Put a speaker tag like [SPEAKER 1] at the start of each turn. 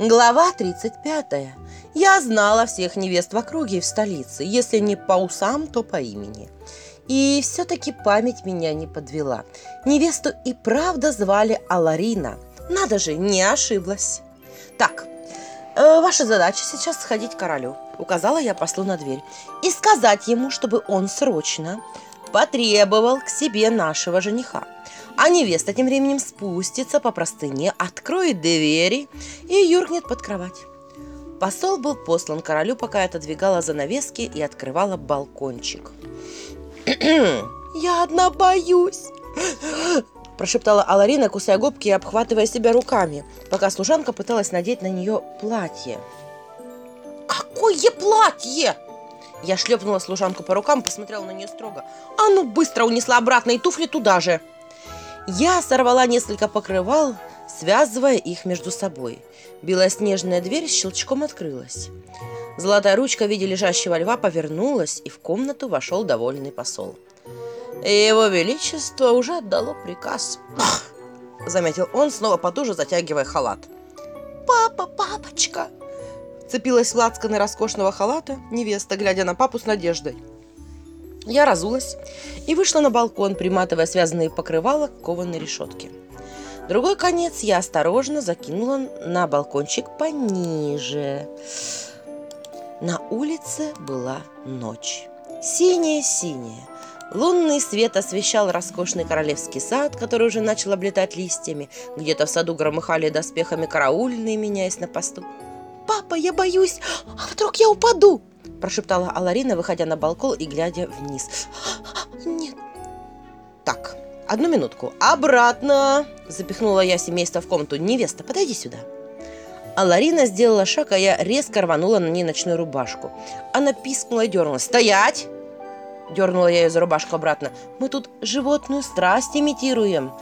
[SPEAKER 1] Глава 35. Я знала всех невест в округе и в столице, если не по усам, то по имени. И все-таки память меня не подвела. Невесту и правда звали Аларина. Надо же, не ошиблась. Так, э, ваша задача сейчас сходить к королю, указала я послу на дверь, и сказать ему, чтобы он срочно потребовал к себе нашего жениха. А невеста тем временем спустится по простыне, откроет двери и юркнет под кровать. Посол был послан королю, пока я отодвигала занавески и открывала балкончик. «Я одна боюсь!» прошептала Аларина, кусая губки и обхватывая себя руками, пока служанка пыталась надеть на нее платье. «Какое платье?» Я шлепнула служанку по рукам, посмотрела на нее строго. «А ну, быстро унесла обратно и туфли туда же!» Я сорвала несколько покрывал, связывая их между собой. Белоснежная дверь с щелчком открылась. Золотая ручка в виде лежащего льва повернулась, и в комнату вошел довольный посол. «Его Величество уже отдало приказ», — заметил он, снова потуже затягивая халат. «Папа, папочка!» Цепилась в лацканы роскошного халата невеста, глядя на папу с надеждой. Я разулась и вышла на балкон, приматывая связанные покрывала к кованой решетке. Другой конец я осторожно закинула на балкончик пониже. На улице была ночь. Синяя-синяя. Лунный свет освещал роскошный королевский сад, который уже начал облетать листьями. Где-то в саду громыхали доспехами караульные, меняясь на посту. «Папа, я боюсь! А вдруг я упаду?» прошептала Аларина, выходя на балкон и глядя вниз. «Нет». «Так, одну минутку. Обратно!» запихнула я семейство в комнату. «Невеста, подойди сюда». Аларина сделала шаг, а я резко рванула на ней ночную рубашку. Она пискнула и дернулась. «Стоять!» Дернула я ее за рубашку обратно. «Мы тут животную страсть имитируем!»